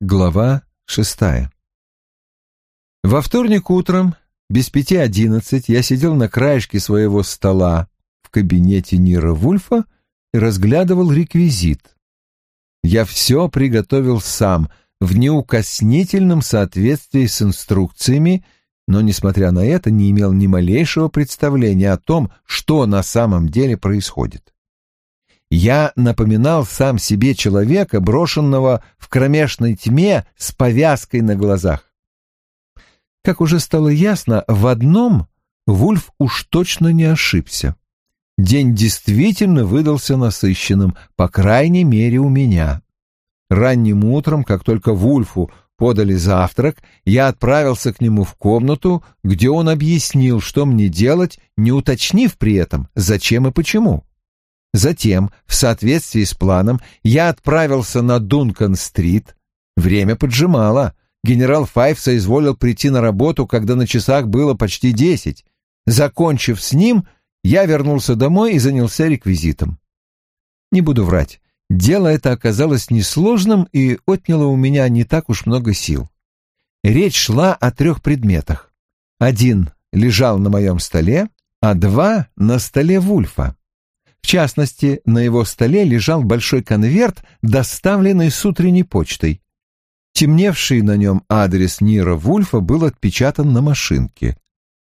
Глава шестая Во вторник утром, без пяти одиннадцать, я сидел на краешке своего стола в кабинете Нира Вульфа и разглядывал реквизит. Я все приготовил сам, в неукоснительном соответствии с инструкциями, но, несмотря на это, не имел ни малейшего представления о том, что на самом деле происходит. Я напоминал сам себе человека, брошенного в кромешной тьме с повязкой на глазах. Как уже стало ясно, в одном Вульф уж точно не ошибся. День действительно выдался насыщенным, по крайней мере у меня. Ранним утром, как только Вульфу подали завтрак, я отправился к нему в комнату, где он объяснил, что мне делать, не уточнив при этом, зачем и почему. Затем, в соответствии с планом, я отправился на Дункан-стрит. Время поджимало. Генерал Файв соизволил прийти на работу, когда на часах было почти десять. Закончив с ним, я вернулся домой и занялся реквизитом. Не буду врать, дело это оказалось несложным и отняло у меня не так уж много сил. Речь шла о трех предметах. Один лежал на моем столе, а два — на столе Вульфа. В частности, на его столе лежал большой конверт, доставленный с утренней почтой. Темневший на нем адрес Нира Вульфа был отпечатан на машинке.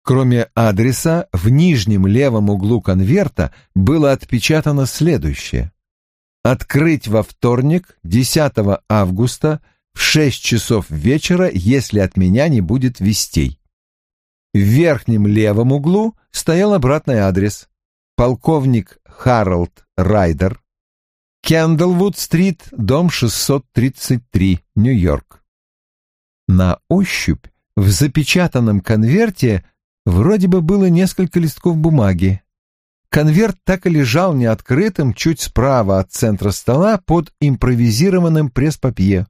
Кроме адреса, в нижнем левом углу конверта было отпечатано следующее. «Открыть во вторник, 10 августа, в 6 часов вечера, если от меня не будет вестей». В верхнем левом углу стоял обратный адрес. Полковник Харалд Райдер, Кендлвуд-стрит, дом 633, Нью-Йорк. На ощупь в запечатанном конверте вроде бы было несколько листков бумаги. Конверт так и лежал неоткрытым чуть справа от центра стола под импровизированным пресс-папье.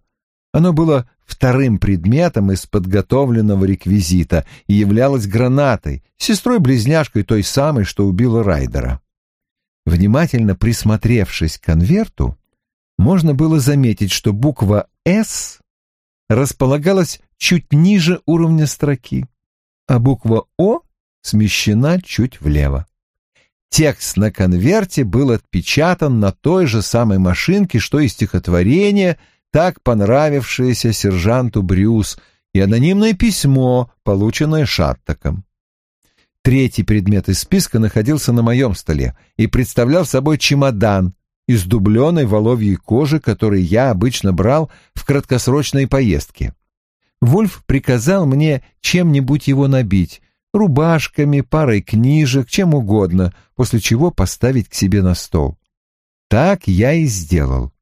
Оно было вторым предметом из подготовленного реквизита и являлось гранатой, сестрой-близняшкой той самой, что убила Райдера. Внимательно присмотревшись к конверту, можно было заметить, что буква «С» располагалась чуть ниже уровня строки, а буква «О» смещена чуть влево. Текст на конверте был отпечатан на той же самой машинке, что и стихотворение, так понравившееся сержанту Брюс, и анонимное письмо, полученное Шаттаком. Третий предмет из списка находился на моем столе и представлял собой чемодан из дубленой воловьей кожи, который я обычно брал в краткосрочные поездки. Вульф приказал мне чем-нибудь его набить, рубашками, парой книжек, чем угодно, после чего поставить к себе на стол. Так я и сделал.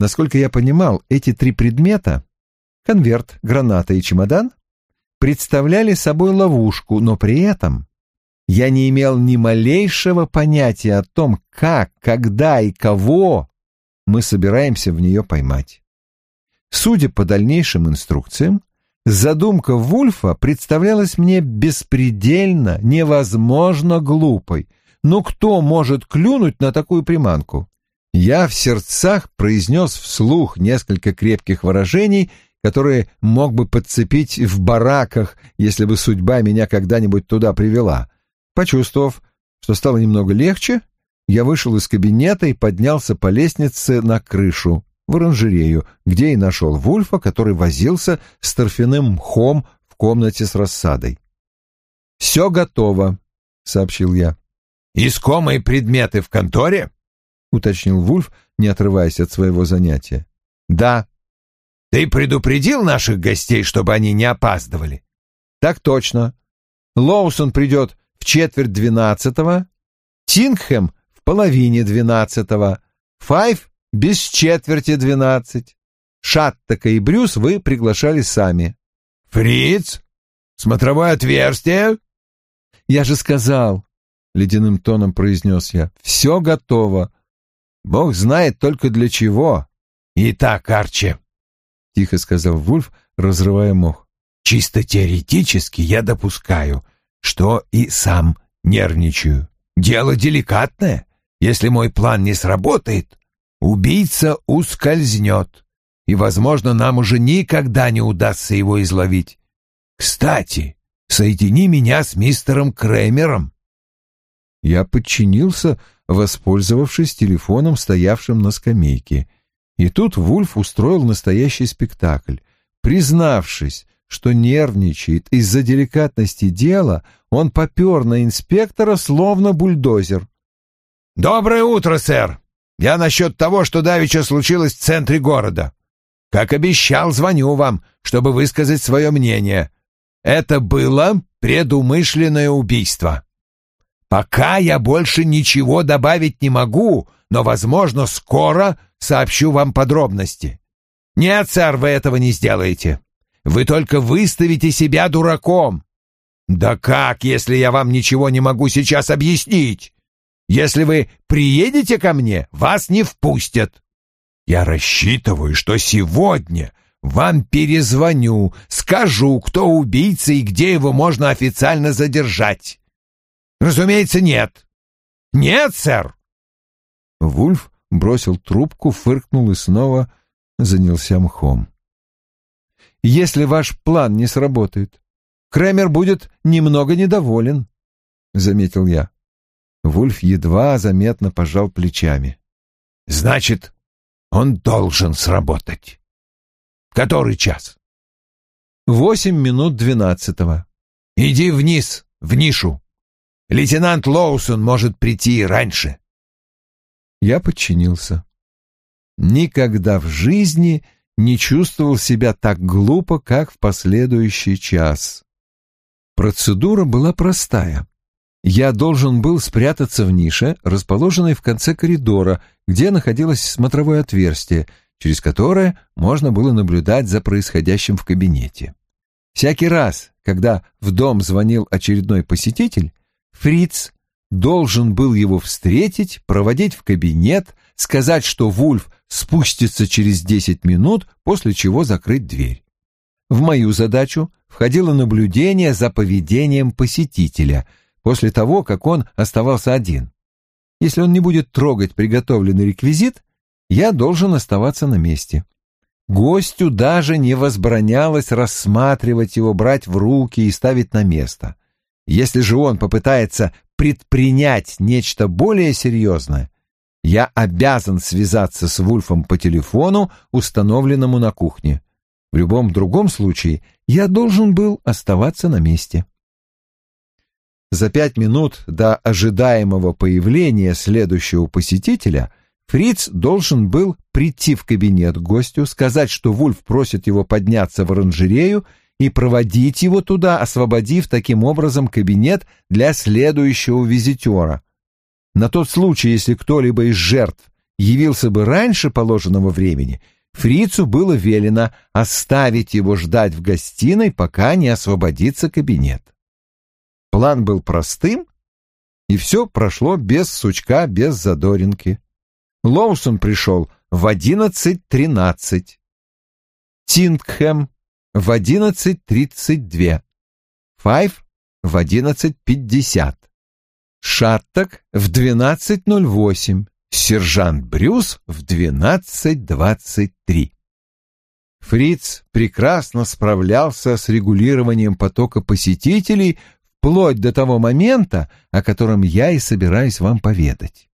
Насколько я понимал, эти три предмета — конверт, граната и чемодан представляли собой ловушку, но при этом я не имел ни малейшего понятия о том, как, когда и кого мы собираемся в нее поймать. Судя по дальнейшим инструкциям, задумка Вульфа представлялась мне беспредельно, невозможно глупой. Но кто может клюнуть на такую приманку? Я в сердцах произнес вслух несколько крепких выражений которые мог бы подцепить в бараках, если бы судьба меня когда-нибудь туда привела. Почувствовав, что стало немного легче, я вышел из кабинета и поднялся по лестнице на крышу, в оранжерею, где и нашел Вульфа, который возился с торфяным мхом в комнате с рассадой. «Все готово», — сообщил я. «Искомые предметы в конторе?» — уточнил Вульф, не отрываясь от своего занятия. «Да», ты предупредил наших гостей, чтобы они не опаздывали? Так точно. Лоусон придет в четверть двенадцатого, Тингхэм в половине двенадцатого, Файв без четверти двенадцать. Шаттака и Брюс вы приглашали сами. Фриц? Смотровое отверстие? Я же сказал, — ледяным тоном произнес я, — все готово. Бог знает только для чего. Итак, Арчи, — тихо сказал Вульф, разрывая мох. «Чисто теоретически я допускаю, что и сам нервничаю. Дело деликатное. Если мой план не сработает, убийца ускользнет. и, возможно, нам уже никогда не удастся его изловить. Кстати, соедини меня с мистером Кремером. Я подчинился, воспользовавшись телефоном, стоявшим на скамейке. И тут Вульф устроил настоящий спектакль. Признавшись, что нервничает из-за деликатности дела, он попер на инспектора, словно бульдозер. «Доброе утро, сэр! Я насчет того, что давеча случилось в центре города. Как обещал, звоню вам, чтобы высказать свое мнение. Это было предумышленное убийство. Пока я больше ничего добавить не могу, но, возможно, скоро сообщу вам подробности. Нет, сэр, вы этого не сделаете. Вы только выставите себя дураком. Да как, если я вам ничего не могу сейчас объяснить? Если вы приедете ко мне, вас не впустят. Я рассчитываю, что сегодня вам перезвоню, скажу, кто убийца и где его можно официально задержать. Разумеется, нет. Нет, сэр. Вульф бросил трубку, фыркнул и снова занялся мхом. Если ваш план не сработает, Кремер будет немного недоволен, — заметил я. Вульф едва заметно пожал плечами. — Значит, он должен сработать. Который час? — Восемь минут двенадцатого. — Иди вниз, в нишу. Лейтенант Лоусон может прийти раньше. Я подчинился. Никогда в жизни не чувствовал себя так глупо, как в последующий час. Процедура была простая. Я должен был спрятаться в нише, расположенной в конце коридора, где находилось смотровое отверстие, через которое можно было наблюдать за происходящим в кабинете. Всякий раз, когда в дом звонил очередной посетитель, Фриц должен был его встретить, проводить в кабинет, сказать, что Вульф спустится через десять минут, после чего закрыть дверь. В мою задачу входило наблюдение за поведением посетителя после того, как он оставался один. Если он не будет трогать приготовленный реквизит, я должен оставаться на месте. Гостю даже не возбранялось рассматривать его, брать в руки и ставить на место. Если же он попытается предпринять нечто более серьезное, я обязан связаться с Вульфом по телефону, установленному на кухне. В любом другом случае я должен был оставаться на месте. За пять минут до ожидаемого появления следующего посетителя Фриц должен был прийти в кабинет гостю, сказать, что Вульф просит его подняться в оранжерею и проводить его туда, освободив таким образом кабинет для следующего визитера. На тот случай, если кто-либо из жертв явился бы раньше положенного времени, фрицу было велено оставить его ждать в гостиной, пока не освободится кабинет. План был простым, и все прошло без сучка, без задоринки. Лоусон пришел в одиннадцать тринадцать. Тингхэм в одиннадцать тридцать две. Файв в одиннадцать пятьдесят. Шатток в 12.08, сержант Брюс в 12.23. Фриц прекрасно справлялся с регулированием потока посетителей вплоть до того момента, о котором я и собираюсь вам поведать.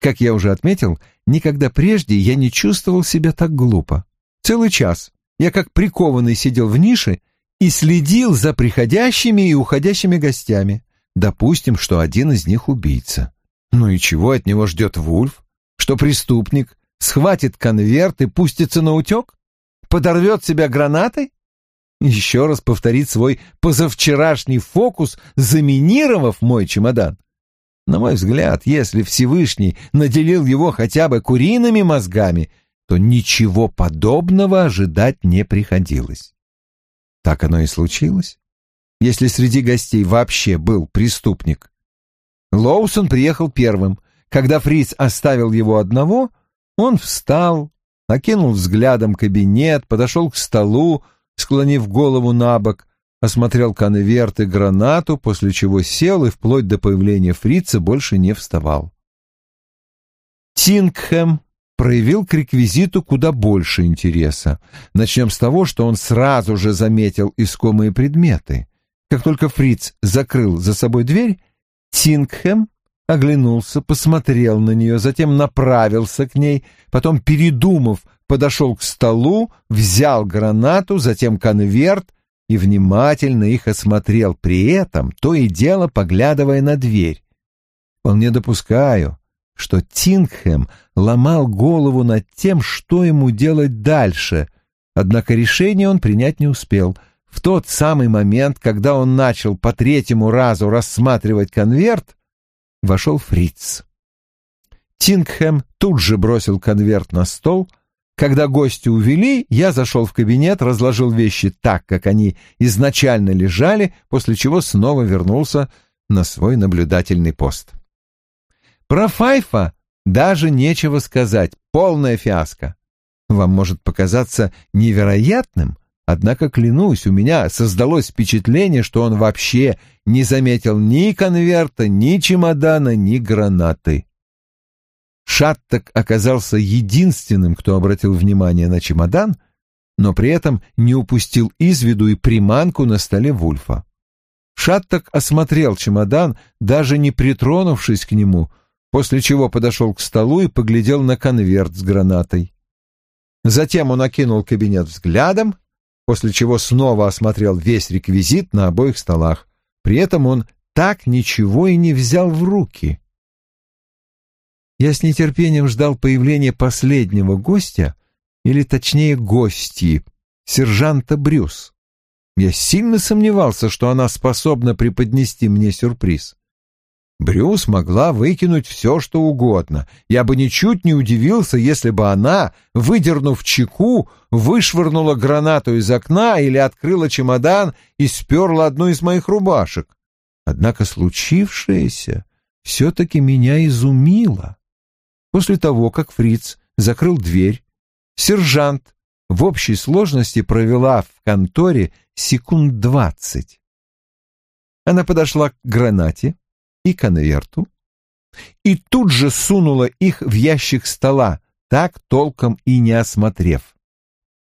Как я уже отметил, никогда прежде я не чувствовал себя так глупо. Целый час я как прикованный сидел в нише и следил за приходящими и уходящими гостями. Допустим, что один из них убийца. Ну и чего от него ждет Вульф? Что преступник схватит конверт и пустится на утек? Подорвет себя гранатой? Еще раз повторит свой позавчерашний фокус, заминировав мой чемодан? На мой взгляд, если Всевышний наделил его хотя бы куриными мозгами, то ничего подобного ожидать не приходилось. Так оно и случилось если среди гостей вообще был преступник. Лоусон приехал первым. Когда Фриц оставил его одного, он встал, окинул взглядом кабинет, подошел к столу, склонив голову на бок, осмотрел конверт и гранату, после чего сел и вплоть до появления фрица больше не вставал. Тингхэм проявил к реквизиту куда больше интереса. Начнем с того, что он сразу же заметил искомые предметы. Как только Фриц закрыл за собой дверь, Тингхэм оглянулся, посмотрел на нее, затем направился к ней, потом, передумав, подошел к столу, взял гранату, затем конверт и внимательно их осмотрел, при этом то и дело поглядывая на дверь. Вполне допускаю, что Тингхэм ломал голову над тем, что ему делать дальше, однако решение он принять не успел — в тот самый момент, когда он начал по третьему разу рассматривать конверт, вошел Фриц. Тингхэм тут же бросил конверт на стол. Когда гости увели, я зашел в кабинет, разложил вещи так, как они изначально лежали, после чего снова вернулся на свой наблюдательный пост. Про Файфа даже нечего сказать, полная фиаско. Вам может показаться невероятным, Однако, клянусь, у меня создалось впечатление, что он вообще не заметил ни конверта, ни чемодана, ни гранаты. Шаттак оказался единственным, кто обратил внимание на чемодан, но при этом не упустил из виду и приманку на столе Вульфа. Шаттак осмотрел чемодан, даже не притронувшись к нему, после чего подошел к столу и поглядел на конверт с гранатой. Затем он окинул кабинет взглядом после чего снова осмотрел весь реквизит на обоих столах. При этом он так ничего и не взял в руки. Я с нетерпением ждал появления последнего гостя, или точнее гости, сержанта Брюс. Я сильно сомневался, что она способна преподнести мне сюрприз. Брюс могла выкинуть все, что угодно. Я бы ничуть не удивился, если бы она, выдернув чеку, вышвырнула гранату из окна или открыла чемодан и сперла одну из моих рубашек. Однако случившееся все-таки меня изумило. После того, как Фриц закрыл дверь, сержант в общей сложности провела в конторе секунд двадцать. Она подошла к гранате, и конверту, и тут же сунула их в ящик стола, так толком и не осмотрев.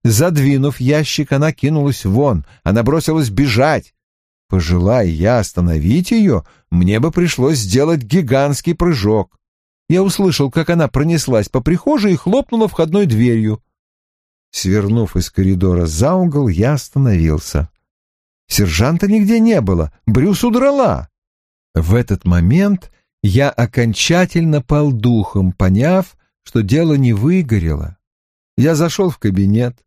Задвинув ящик, она кинулась вон, она бросилась бежать. Пожелая я остановить ее, мне бы пришлось сделать гигантский прыжок. Я услышал, как она пронеслась по прихожей и хлопнула входной дверью. Свернув из коридора за угол, я остановился. Сержанта нигде не было, Брюс удрала. В этот момент я окончательно пал духом, поняв, что дело не выгорело. Я зашел в кабинет,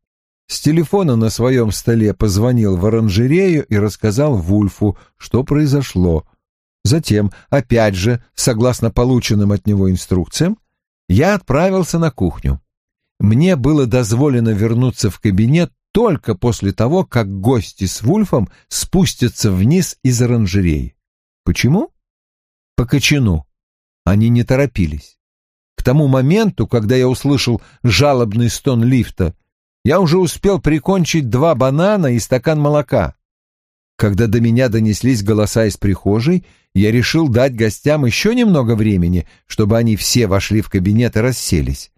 с телефона на своем столе позвонил в оранжерею и рассказал Вульфу, что произошло. Затем, опять же, согласно полученным от него инструкциям, я отправился на кухню. Мне было дозволено вернуться в кабинет только после того, как гости с Вульфом спустятся вниз из оранжереи. Почему? По кочану. Они не торопились. К тому моменту, когда я услышал жалобный стон лифта, я уже успел прикончить два банана и стакан молока. Когда до меня донеслись голоса из прихожей, я решил дать гостям еще немного времени, чтобы они все вошли в кабинет и расселись.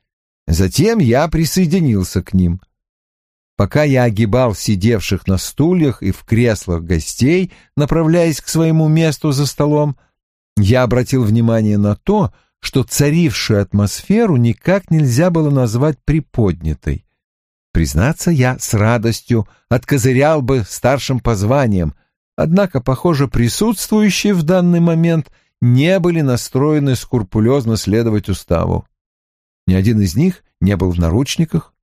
Затем я присоединился к ним — Пока я огибал сидевших на стульях и в креслах гостей, направляясь к своему месту за столом, я обратил внимание на то, что царившую атмосферу никак нельзя было назвать приподнятой. Признаться, я с радостью откозырял бы старшим по званиям, однако, похоже, присутствующие в данный момент не были настроены скрупулезно следовать уставу. Ни один из них не был в наручниках,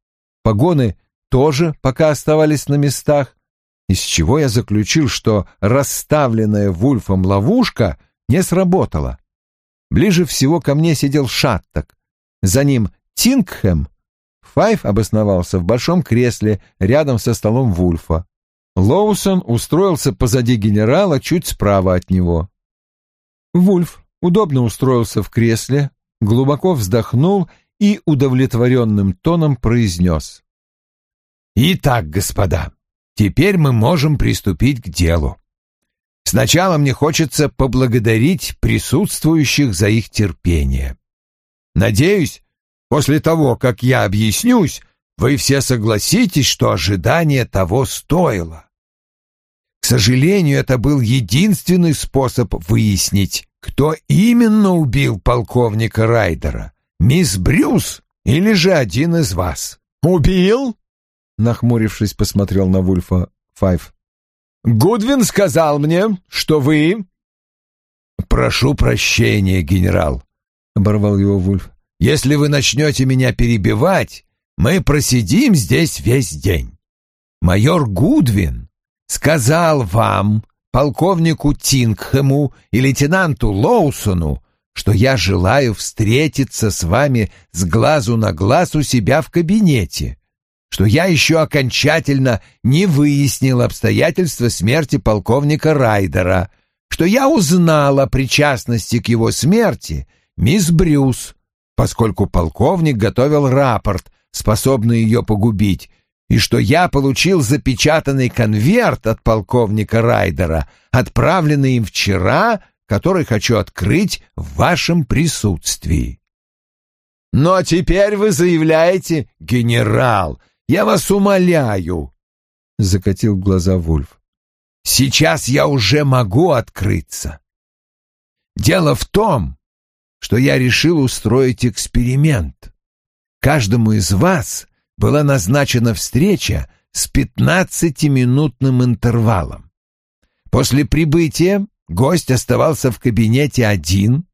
погоны тоже пока оставались на местах, из чего я заключил, что расставленная Вульфом ловушка не сработала. Ближе всего ко мне сидел Шаттак, за ним Тингхэм. Файв обосновался в большом кресле рядом со столом Вульфа. Лоусон устроился позади генерала, чуть справа от него. Вульф удобно устроился в кресле, глубоко вздохнул и удовлетворенным тоном произнес. Итак, господа, теперь мы можем приступить к делу. Сначала мне хочется поблагодарить присутствующих за их терпение. Надеюсь, После того, как я объяснюсь, вы все согласитесь, что ожидание того стоило. К сожалению, это был единственный способ выяснить, кто именно убил полковника Райдера, мисс Брюс или же один из вас. «Убил?» — нахмурившись, посмотрел на Вульфа Файв. «Гудвин сказал мне, что вы...» «Прошу прощения, генерал», — оборвал его Вульф. «Если вы начнете меня перебивать, мы просидим здесь весь день. Майор Гудвин сказал вам, полковнику Тингхэму и лейтенанту Лоусону, что я желаю встретиться с вами с глазу на глаз у себя в кабинете, что я еще окончательно не выяснил обстоятельства смерти полковника Райдера, что я узнал о причастности к его смерти мисс Брюс, поскольку полковник готовил рапорт, способный ее погубить, и что я получил запечатанный конверт от полковника Райдера, отправленный им вчера который хочу открыть в вашем присутствии. Но ну, а теперь вы заявляете, генерал, я вас умоляю, — закатил глаза Вульф. Сейчас я уже могу открыться. Дело в том, что я решил устроить эксперимент. Каждому из вас была назначена встреча с пятнадцатиминутным интервалом. После прибытия Гость оставался в кабинете один.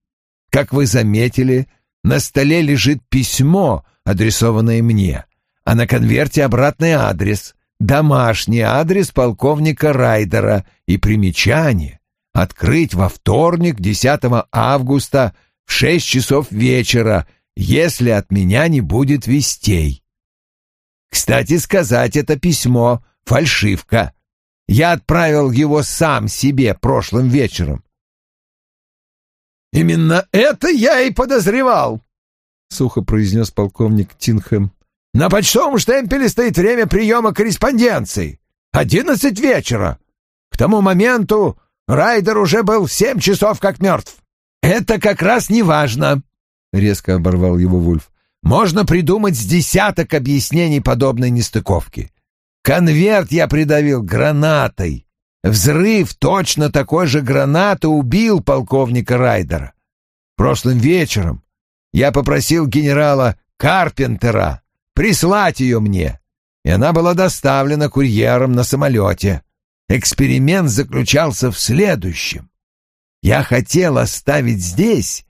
Как вы заметили, на столе лежит письмо, адресованное мне, а на конверте обратный адрес, домашний адрес полковника Райдера и примечание. Открыть во вторник, 10 августа, в 6 часов вечера, если от меня не будет вестей. Кстати сказать, это письмо — фальшивка. Я отправил его сам себе прошлым вечером. «Именно это я и подозревал», — сухо произнес полковник Тинхэм. «На почтовом штемпеле стоит время приема корреспонденции. Одиннадцать вечера. К тому моменту Райдер уже был семь часов как мертв. Это как раз не важно», — резко оборвал его Вульф. «Можно придумать с десяток объяснений подобной нестыковки. Конверт я придавил гранатой. Взрыв точно такой же гранаты убил полковника Райдера. Прошлым вечером я попросил генерала Карпентера прислать ее мне, и она была доставлена курьером на самолете. Эксперимент заключался в следующем. Я хотел оставить здесь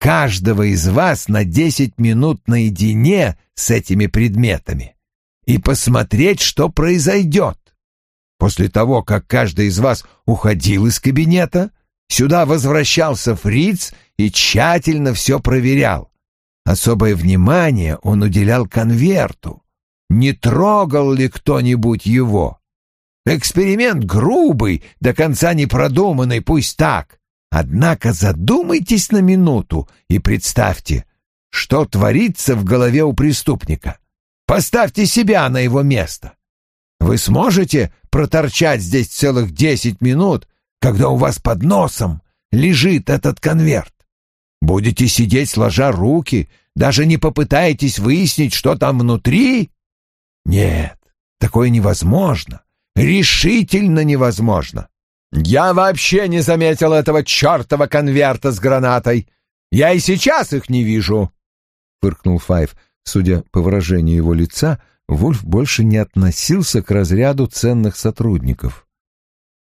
каждого из вас на десять минут наедине с этими предметами и посмотреть, что произойдет. После того, как каждый из вас уходил из кабинета, сюда возвращался Фриц и тщательно все проверял. Особое внимание он уделял конверту. Не трогал ли кто-нибудь его? Эксперимент грубый, до конца не продуманный, пусть так. Однако задумайтесь на минуту и представьте, что творится в голове у преступника. Поставьте себя на его место. Вы сможете проторчать здесь целых десять минут, когда у вас под носом лежит этот конверт? Будете сидеть сложа руки, даже не попытаетесь выяснить, что там внутри? Нет, такое невозможно. Решительно невозможно. Я вообще не заметил этого чертова конверта с гранатой. Я и сейчас их не вижу, — фыркнул Файв. Судя по выражению его лица, Вульф больше не относился к разряду ценных сотрудников.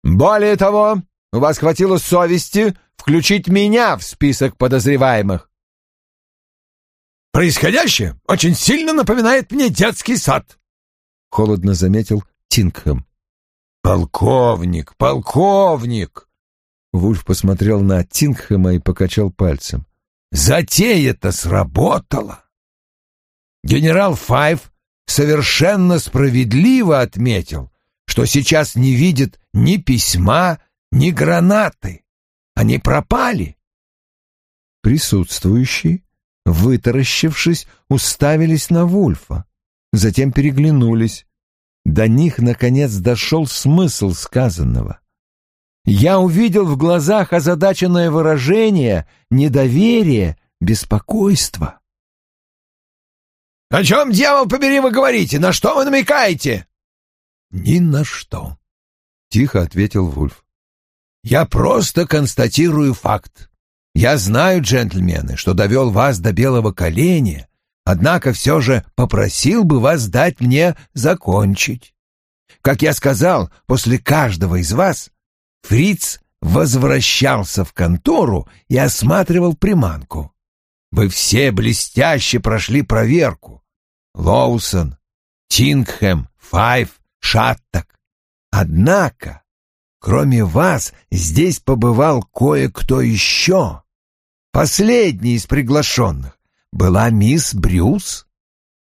«Более того, у вас хватило совести включить меня в список подозреваемых. Происходящее очень сильно напоминает мне детский сад», — холодно заметил Тингхэм. «Полковник, полковник!» Вульф посмотрел на Тингхэма и покачал пальцем. «Затея-то сработала!» Генерал Файв совершенно справедливо отметил, что сейчас не видит ни письма, ни гранаты. Они пропали. Присутствующие, вытаращившись, уставились на Вульфа, затем переглянулись. До них, наконец, дошел смысл сказанного. Я увидел в глазах озадаченное выражение недоверия, беспокойства. О чем, дьявол побери, вы говорите? На что вы намекаете?» «Ни на что», — тихо ответил Вульф. «Я просто констатирую факт. Я знаю, джентльмены, что довел вас до белого коленя, однако все же попросил бы вас дать мне закончить. Как я сказал, после каждого из вас Фриц возвращался в контору и осматривал приманку. Вы все блестяще прошли проверку. Лоусон, Тингхэм, Файв, Шаттак. Однако, кроме вас, здесь побывал кое-кто еще. Последний из приглашенных была мисс Брюс.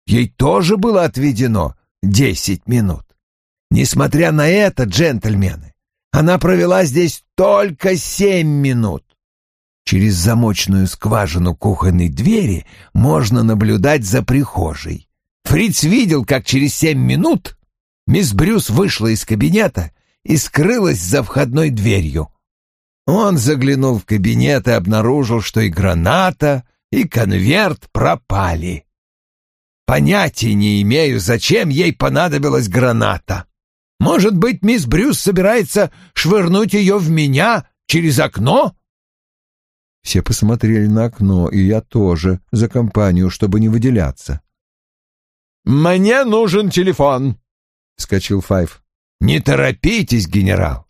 Ей тоже было отведено десять минут. Несмотря на это, джентльмены, она провела здесь только семь минут. Через замочную скважину кухонной двери можно наблюдать за прихожей. Фриц видел, как через семь минут мисс Брюс вышла из кабинета и скрылась за входной дверью. Он заглянул в кабинет и обнаружил, что и граната, и конверт пропали. Понятия не имею, зачем ей понадобилась граната. Может быть, мисс Брюс собирается швырнуть ее в меня через окно? Все посмотрели на окно, и я тоже, за компанию, чтобы не выделяться. «Мне нужен телефон», — вскочил Файв. «Не торопитесь, генерал.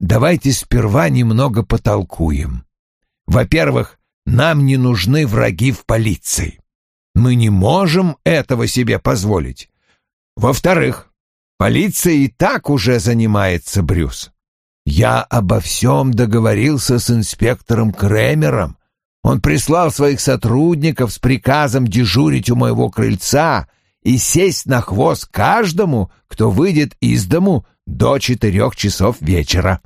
Давайте сперва немного потолкуем. Во-первых, нам не нужны враги в полиции. Мы не можем этого себе позволить. Во-вторых, Полиция и так уже занимается, Брюс. Я обо всем договорился с инспектором Кремером. Он прислал своих сотрудников с приказом дежурить у моего крыльца и сесть на хвост каждому, кто выйдет из дому до четырех часов вечера.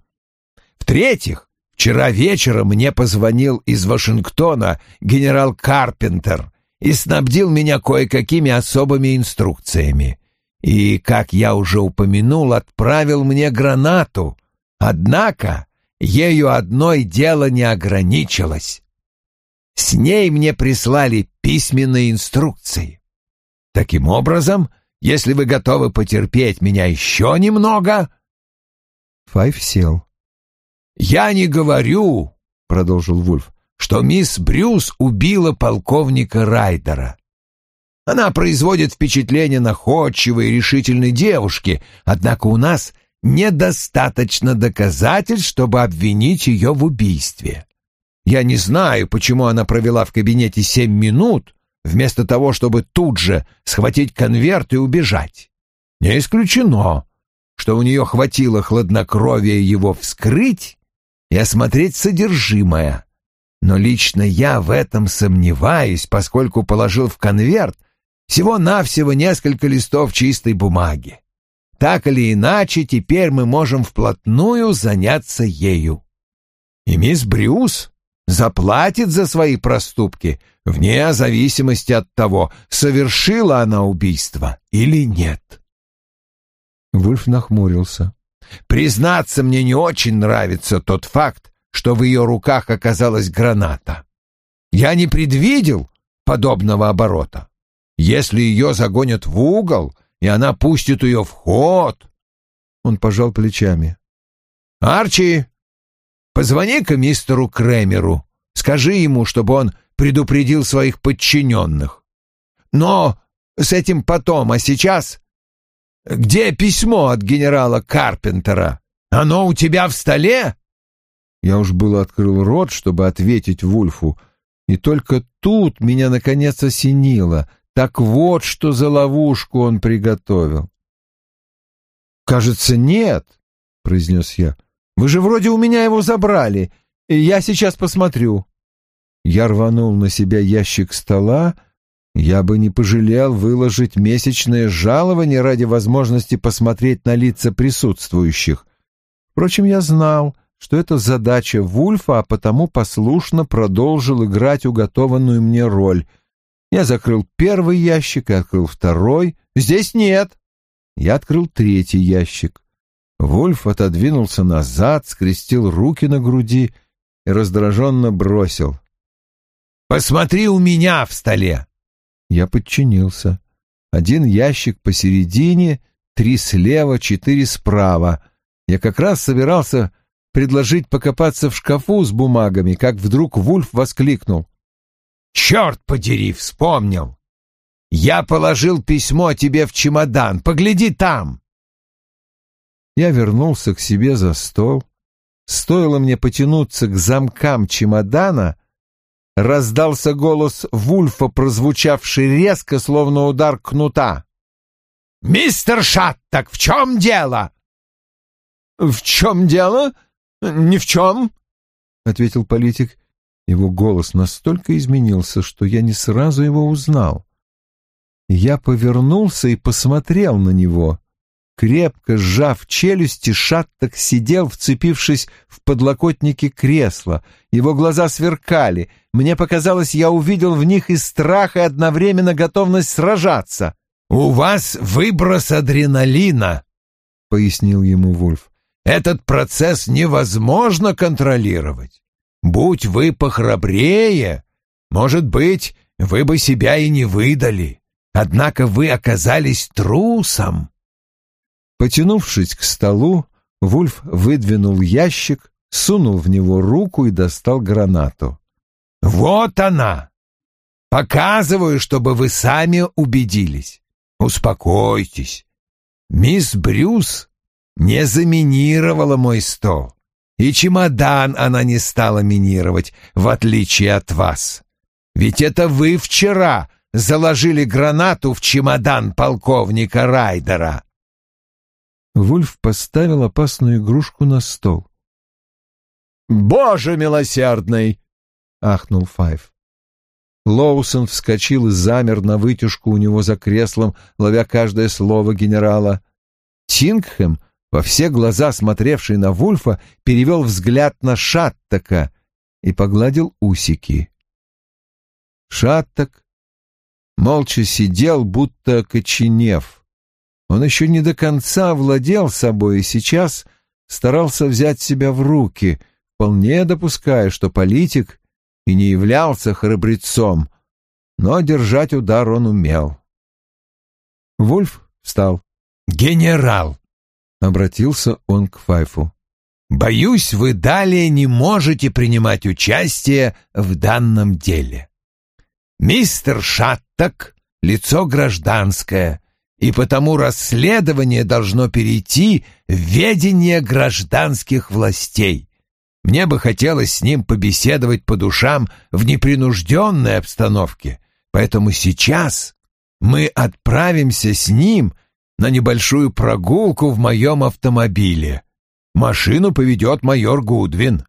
В-третьих, вчера вечером мне позвонил из Вашингтона генерал Карпентер и снабдил меня кое-какими особыми инструкциями и, как я уже упомянул, отправил мне гранату. Однако ею одной дело не ограничилось. С ней мне прислали письменные инструкции. Таким образом, если вы готовы потерпеть меня еще немного...» Файв сел. «Я не говорю, — продолжил Вульф, — что мисс Брюс убила полковника Райдера. Она производит впечатление находчивой и решительной девушки, однако у нас недостаточно доказательств, чтобы обвинить ее в убийстве. Я не знаю, почему она провела в кабинете семь минут, вместо того, чтобы тут же схватить конверт и убежать. Не исключено, что у нее хватило хладнокровия его вскрыть и осмотреть содержимое. Но лично я в этом сомневаюсь, поскольку положил в конверт всего-навсего несколько листов чистой бумаги. Так или иначе, теперь мы можем вплотную заняться ею. И мисс Брюс заплатит за свои проступки, вне зависимости от того, совершила она убийство или нет. Вульф нахмурился. «Признаться, мне не очень нравится тот факт, что в ее руках оказалась граната. Я не предвидел подобного оборота. Если ее загонят в угол, и она пустит ее в ход...» Он пожал плечами. «Арчи, позвони-ка мистеру Кремеру. Скажи ему, чтобы он предупредил своих подчиненных. Но с этим потом, а сейчас... Где письмо от генерала Карпентера? Оно у тебя в столе?» Я уж было открыл рот, чтобы ответить Вульфу, и только тут меня наконец осенило — так вот, что за ловушку он приготовил. «Кажется, нет», — произнес я. «Вы же вроде у меня его забрали, я сейчас посмотрю». Я рванул на себя ящик стола, я бы не пожалел выложить месячное жалование ради возможности посмотреть на лица присутствующих. Впрочем, я знал, что это задача Вульфа, а потому послушно продолжил играть уготованную мне роль — я закрыл первый ящик и открыл второй. Здесь нет. Я открыл третий ящик. Вульф отодвинулся назад, скрестил руки на груди и раздраженно бросил. «Посмотри у меня в столе!» Я подчинился. Один ящик посередине, три слева, четыре справа. Я как раз собирался предложить покопаться в шкафу с бумагами, как вдруг Вульф воскликнул. «Черт подери, вспомнил! Я положил письмо тебе в чемодан, погляди там!» Я вернулся к себе за стол. Стоило мне потянуться к замкам чемодана, раздался голос Вульфа, прозвучавший резко, словно удар кнута. «Мистер Шаттак, в чем дело?» «В чем дело? Ни в чем», — ответил политик. Его голос настолько изменился, что я не сразу его узнал. Я повернулся и посмотрел на него. Крепко сжав челюсти, Шаттак сидел, вцепившись в подлокотники кресла. Его глаза сверкали. Мне показалось, я увидел в них и страх, и одновременно готовность сражаться. «У вас выброс адреналина», — пояснил ему Вульф. «Этот процесс невозможно контролировать. Будь вы похрабрее, может быть, вы бы себя и не выдали. Однако вы оказались трусом». Потянувшись к столу, Вульф выдвинул ящик, сунул в него руку и достал гранату. «Вот она! Показываю, чтобы вы сами убедились. Успокойтесь. Мисс Брюс не заминировала мой стол, и чемодан она не стала минировать, в отличие от вас. Ведь это вы вчера заложили гранату в чемодан полковника Райдера». Вульф поставил опасную игрушку на стол. «Боже милосердный!» — ахнул Файв. Лоусон вскочил и замер на вытяжку у него за креслом, ловя каждое слово генерала. Тингхэм, во все глаза смотревший на Вульфа, перевел взгляд на Шаттака и погладил усики. Шаттак молча сидел, будто коченев. Он еще не до конца владел собой и сейчас старался взять себя в руки, вполне допуская, что политик и не являлся храбрецом, но держать удар он умел. Вульф встал. «Генерал!» — обратился он к Файфу. «Боюсь, вы далее не можете принимать участие в данном деле. Мистер Шаттак — лицо гражданское, и потому расследование должно перейти в ведение гражданских властей. Мне бы хотелось с ним побеседовать по душам в непринужденной обстановке, поэтому сейчас мы отправимся с ним на небольшую прогулку в моем автомобиле. Машину поведет майор Гудвин.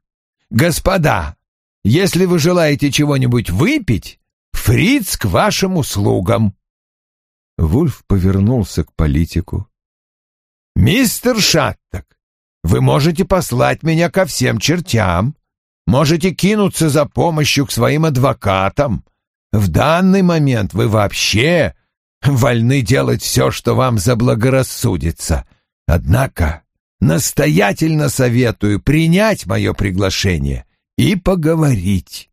Господа, если вы желаете чего-нибудь выпить, фриц к вашим услугам. Вульф повернулся к политику. «Мистер Шаттак, вы можете послать меня ко всем чертям, можете кинуться за помощью к своим адвокатам. В данный момент вы вообще вольны делать все, что вам заблагорассудится. Однако настоятельно советую принять мое приглашение и поговорить.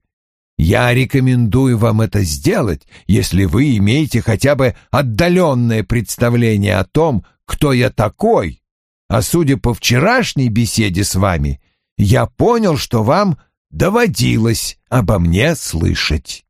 Я рекомендую вам это сделать, если вы имеете хотя бы отдаленное представление о том, кто я такой. А судя по вчерашней беседе с вами, я понял, что вам доводилось обо мне слышать.